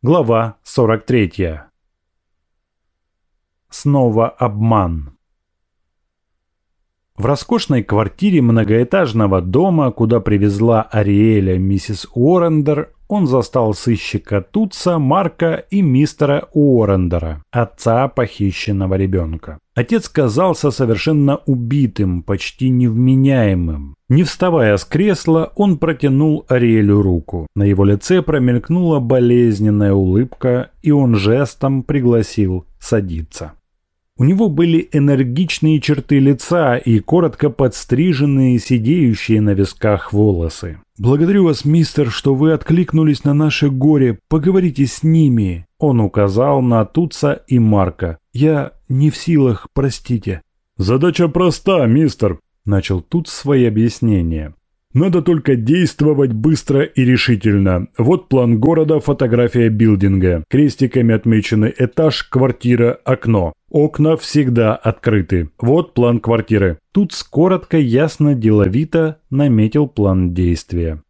Глава 43. Снова обман. В роскошной квартире многоэтажного дома, куда привезла Ариэля миссис Уоррендер, он застал сыщика Тутса, Марка и мистера Уоррендера, отца похищенного ребенка. Отец казался совершенно убитым, почти невменяемым. Не вставая с кресла, он протянул Ариэлю руку. На его лице промелькнула болезненная улыбка, и он жестом пригласил садиться. У него были энергичные черты лица и коротко подстриженные, сидеющие на висках волосы. «Благодарю вас, мистер, что вы откликнулись на наше горе. Поговорите с ними». Он указал на Туца и Марка. «Я не в силах, простите». «Задача проста, мистер», – начал Туц свои объяснения. Надо только действовать быстро и решительно. Вот план города, фотография билдинга. Крестиками отмечены этаж, квартира, окно. Окна всегда открыты. Вот план квартиры. Тут коротко, ясно, деловито наметил план действия.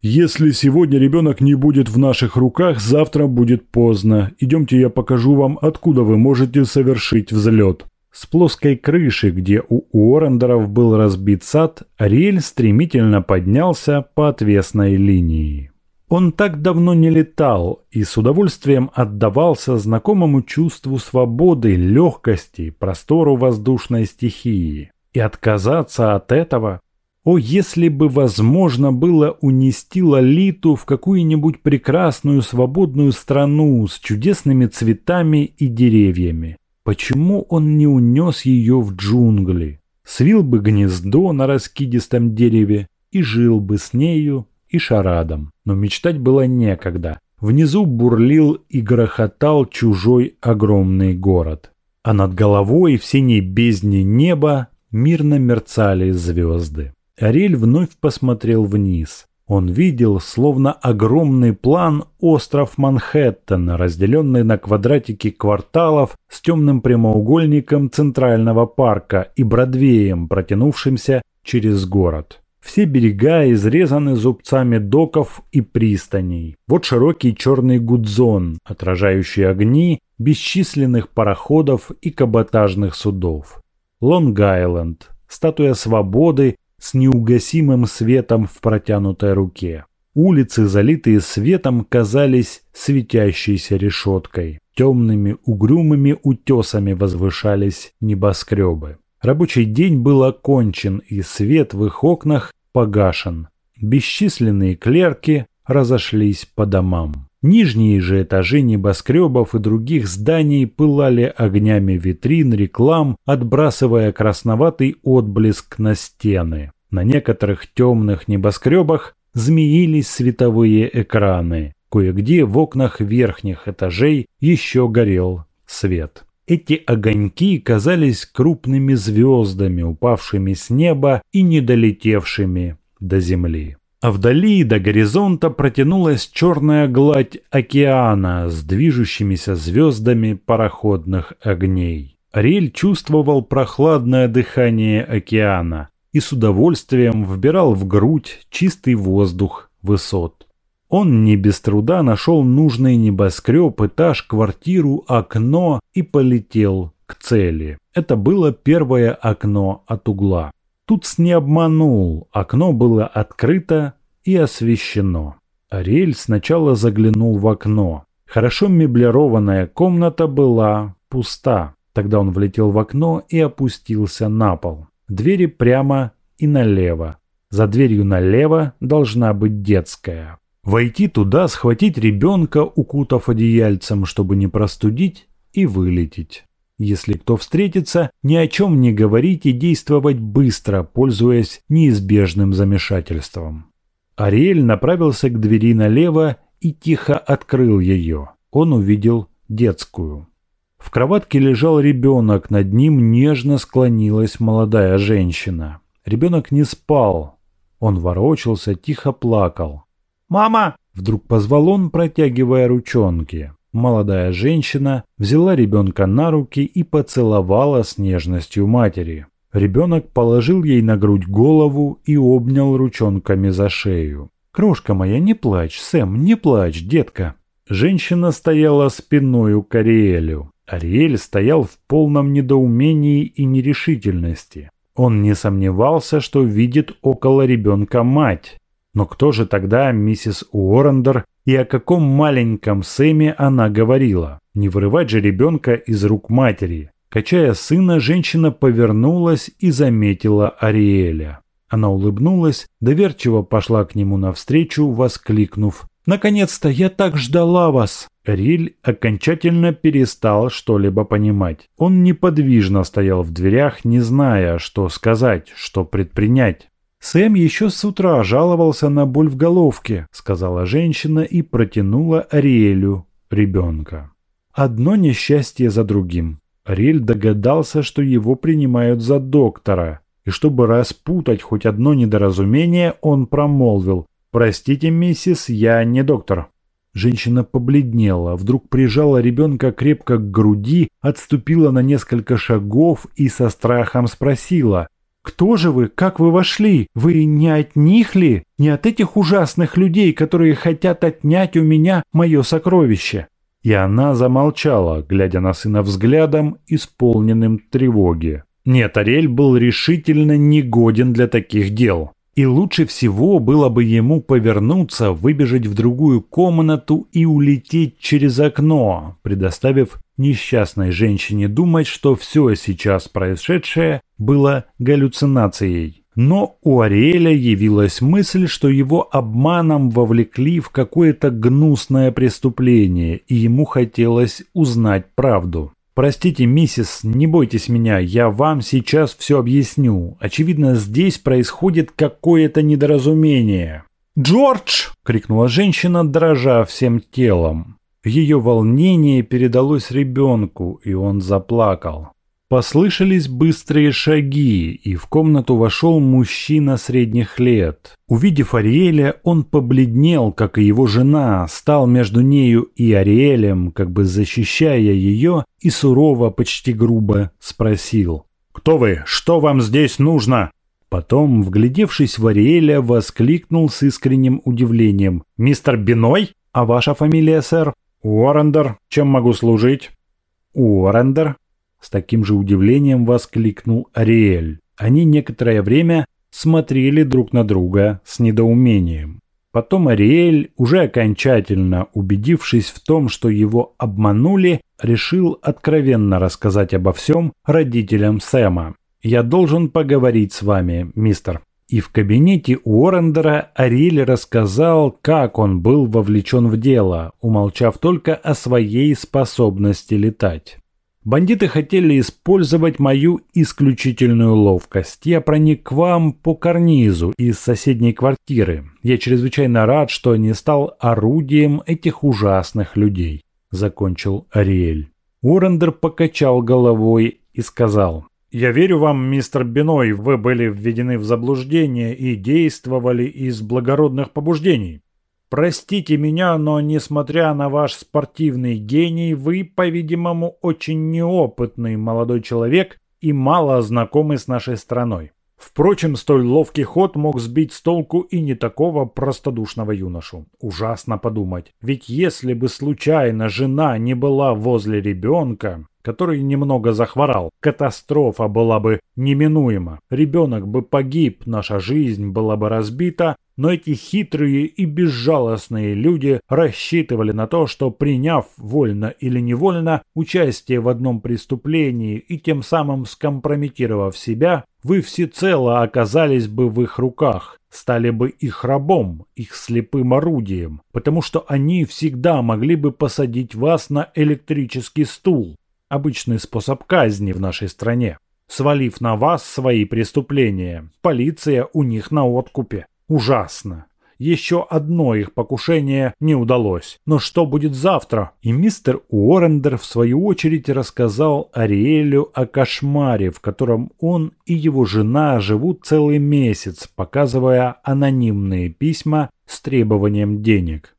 Если сегодня ребенок не будет в наших руках, завтра будет поздно. Идемте, я покажу вам, откуда вы можете совершить взлет. С плоской крыши, где у Уоррендеров был разбит сад, Ариэль стремительно поднялся по отвесной линии. Он так давно не летал и с удовольствием отдавался знакомому чувству свободы, легкости, простору воздушной стихии. И отказаться от этого о, если бы возможно было унести Лолиту в какую-нибудь прекрасную свободную страну с чудесными цветами и деревьями. Почему он не унес ее в джунгли? Свил бы гнездо на раскидистом дереве и жил бы с нею и шарадом. Но мечтать было некогда. Внизу бурлил и грохотал чужой огромный город. А над головой в синей бездне неба мирно мерцали звезды. Ариэль вновь посмотрел вниз. Он видел, словно огромный план, остров Манхэттен, разделенный на квадратики кварталов с темным прямоугольником Центрального парка и Бродвеем, протянувшимся через город. Все берега изрезаны зубцами доков и пристаней. Вот широкий черный гудзон, отражающий огни бесчисленных пароходов и каботажных судов. Лонг-Айленд, статуя свободы с неугасимым светом в протянутой руке. Улицы, залитые светом, казались светящейся решеткой. Темными угрюмыми утесами возвышались небоскребы. Рабочий день был окончен, и свет в их окнах погашен. Бесчисленные клерки разошлись по домам. Нижние же этажи небоскребов и других зданий пылали огнями витрин, реклам, отбрасывая красноватый отблеск на стены. На некоторых темных небоскребах змеились световые экраны. Кое-где в окнах верхних этажей еще горел свет. Эти огоньки казались крупными звездами, упавшими с неба и не долетевшими до земли. А вдали до горизонта протянулась черная гладь океана с движущимися звездами пароходных огней. Ариэль чувствовал прохладное дыхание океана и с удовольствием вбирал в грудь чистый воздух высот. Он не без труда нашел нужный небоскреб, этаж, квартиру, окно и полетел к цели. Это было первое окно от угла. Тут не обманул, окно было открыто и освещено. Ариэль сначала заглянул в окно. Хорошо меблированная комната была пуста. Тогда он влетел в окно и опустился на пол. Двери прямо и налево. За дверью налево должна быть детская. Войти туда, схватить ребенка, укутав одеяльцем, чтобы не простудить, и вылететь. Если кто встретится, ни о чем не говорить и действовать быстро, пользуясь неизбежным замешательством. Ариэль направился к двери налево и тихо открыл ее. Он увидел детскую. В кроватке лежал ребенок, над ним нежно склонилась молодая женщина. Ребенок не спал. Он ворочался, тихо плакал. «Мама!» – вдруг позвал он, протягивая ручонки. Молодая женщина взяла ребенка на руки и поцеловала с нежностью матери. Ребенок положил ей на грудь голову и обнял ручонками за шею. «Крошка моя, не плачь, Сэм, не плачь, детка!» Женщина стояла спиною к Ариэлю. Ариэль стоял в полном недоумении и нерешительности. Он не сомневался, что видит около ребенка мать. Но кто же тогда миссис Уоррендер и о каком маленьком Сэме она говорила? Не вырывать же ребенка из рук матери. Качая сына, женщина повернулась и заметила Ариэля. Она улыбнулась, доверчиво пошла к нему навстречу, воскликнув «Наконец-то я так ждала вас!» Риль окончательно перестал что-либо понимать. Он неподвижно стоял в дверях, не зная, что сказать, что предпринять. «Сэм еще с утра жаловался на боль в головке», — сказала женщина и протянула Ариэлю ребенка. Одно несчастье за другим. Ариэль догадался, что его принимают за доктора, и чтобы распутать хоть одно недоразумение, он промолвил «Простите, миссис, я не доктор». Женщина побледнела, вдруг прижала ребенка крепко к груди, отступила на несколько шагов и со страхом спросила «Кто же вы? Как вы вошли? Вы не от них ли? Не от этих ужасных людей, которые хотят отнять у меня мое сокровище?» И она замолчала, глядя на сына взглядом, исполненным тревоги. Нет, Ариэль был решительно негоден для таких дел. И лучше всего было бы ему повернуться, выбежать в другую комнату и улететь через окно, предоставив несчастной женщине думать, что все сейчас происшедшее было галлюцинацией. Но у Ариэля явилась мысль, что его обманом вовлекли в какое-то гнусное преступление, и ему хотелось узнать правду. «Простите, миссис, не бойтесь меня, я вам сейчас все объясню. Очевидно, здесь происходит какое-то недоразумение». «Джордж!» — крикнула женщина, дрожа всем телом. Ее волнение передалось ребенку, и он заплакал. Послышались быстрые шаги, и в комнату вошел мужчина средних лет. Увидев Ариэля, он побледнел, как и его жена, стал между нею и Ариэлем, как бы защищая ее, и сурово, почти грубо спросил. «Кто вы? Что вам здесь нужно?» Потом, вглядевшись в Ариэля, воскликнул с искренним удивлением. «Мистер Биной? А ваша фамилия, сэр?» «Уоррендер. Чем могу служить?» «Уоррендер», с таким же удивлением воскликнул Ариэль. Они некоторое время смотрели друг на друга с недоумением. Потом Ариэль, уже окончательно убедившись в том, что его обманули, решил откровенно рассказать обо всем родителям Сэма. «Я должен поговорить с вами, мистер». И в кабинете у Орендера Ариэль рассказал, как он был вовлечен в дело, умолчав только о своей способности летать. Бандиты хотели использовать мою исключительную ловкость. Я проник к вам по карнизу из соседней квартиры. Я чрезвычайно рад, что не стал орудием этих ужасных людей», — закончил Ариэль. Уоррендер покачал головой и сказал, «Я верю вам, мистер Биной, вы были введены в заблуждение и действовали из благородных побуждений. Простите меня, но несмотря на ваш спортивный гений, вы, по-видимому, очень неопытный молодой человек и мало знакомый с нашей страной. Впрочем, столь ловкий ход мог сбить с толку и не такого простодушного юношу. Ужасно подумать. Ведь если бы случайно жена не была возле ребенка, который немного захворал, катастрофа была бы неминуема. Ребенок бы погиб, наша жизнь была бы разбита, но эти хитрые и безжалостные люди рассчитывали на то, что приняв вольно или невольно участие в одном преступлении и тем самым скомпрометировав себя, вы всецело оказались бы в их руках, стали бы их рабом, их слепым орудием, потому что они всегда могли бы посадить вас на электрический стул, обычный способ казни в нашей стране, свалив на вас свои преступления. Полиция у них на откупе. Ужасно. Еще одно их покушение не удалось. Но что будет завтра? И мистер Уоррендер в свою очередь рассказал Ариэлю о кошмаре, в котором он и его жена живут целый месяц, показывая анонимные письма с требованием денег.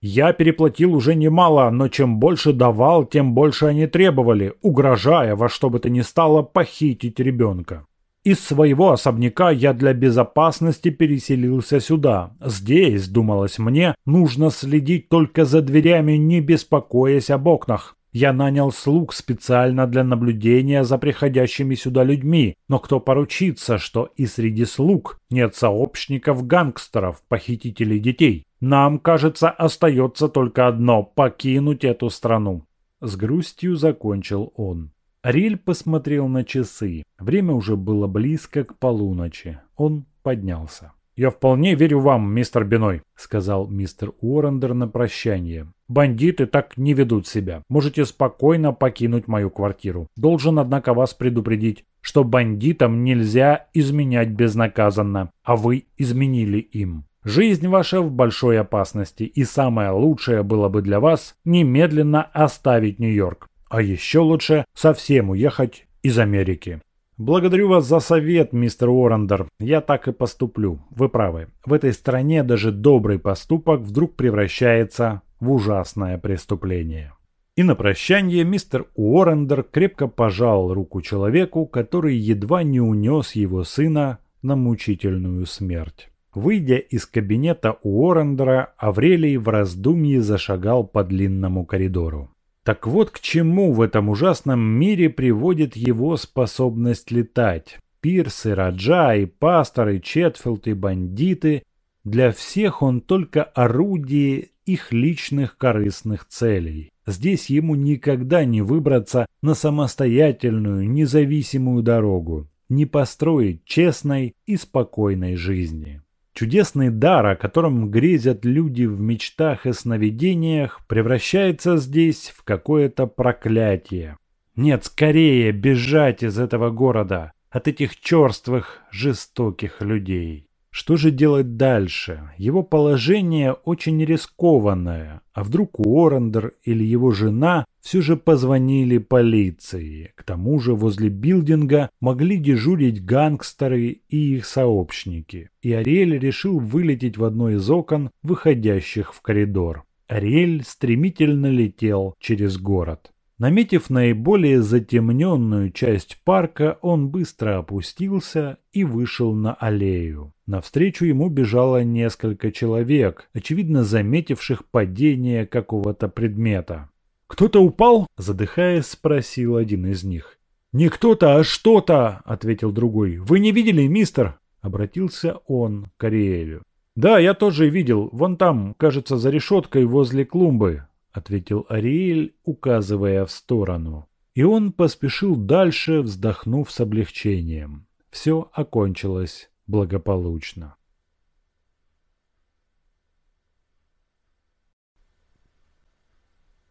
Я переплатил уже немало, но чем больше давал, тем больше они требовали, угрожая во что бы то ни стало похитить ребенка. Из своего особняка я для безопасности переселился сюда. Здесь, думалось мне, нужно следить только за дверями, не беспокоясь об окнах. Я нанял слуг специально для наблюдения за приходящими сюда людьми, но кто поручится, что и среди слуг нет сообщников гангстеров, похитителей детей? Нам, кажется, остается только одно – покинуть эту страну. С грустью закончил он. Ариэль посмотрел на часы. Время уже было близко к полуночи. Он поднялся. «Я вполне верю вам, мистер Биной», — сказал мистер Уоррендер на прощание. «Бандиты так не ведут себя. Можете спокойно покинуть мою квартиру. Должен, однако, вас предупредить, что бандитам нельзя изменять безнаказанно, а вы изменили им. Жизнь ваша в большой опасности, и самое лучшее было бы для вас немедленно оставить Нью-Йорк. А еще лучше совсем уехать из Америки. «Благодарю вас за совет, мистер Уоррендер. Я так и поступлю. Вы правы. В этой стране даже добрый поступок вдруг превращается в ужасное преступление». И на прощание мистер Уоррендер крепко пожал руку человеку, который едва не унес его сына на мучительную смерть. Выйдя из кабинета Уоррендера, Аврелий в раздумье зашагал по длинному коридору. Так вот к чему в этом ужасном мире приводит его способность летать. Пирсы, Раджа, и Пастор, и Четфилд, и бандиты. Для всех он только орудие их личных корыстных целей. Здесь ему никогда не выбраться на самостоятельную, независимую дорогу, не построить честной и спокойной жизни. Чудесный дар, о котором грезят люди в мечтах и сновидениях, превращается здесь в какое-то проклятие. Нет, скорее бежать из этого города, от этих черствых, жестоких людей. Что же делать дальше? Его положение очень рискованное. А вдруг Уоррендер или его жена все же позвонили полиции. К тому же возле билдинга могли дежурить гангстеры и их сообщники. И Ариэль решил вылететь в одно из окон, выходящих в коридор. Ариэль стремительно летел через город. Наметив наиболее затемненную часть парка, он быстро опустился и вышел на аллею. Навстречу ему бежало несколько человек, очевидно заметивших падение какого-то предмета. «Кто-то упал?» – задыхаясь, спросил один из них. «Не кто-то, а что-то!» – ответил другой. «Вы не видели, мистер?» – обратился он к Ариэлю. «Да, я тоже видел. Вон там, кажется, за решеткой возле клумбы ответил Ариэль, указывая в сторону. И он поспешил дальше, вздохнув с облегчением. Все окончилось благополучно.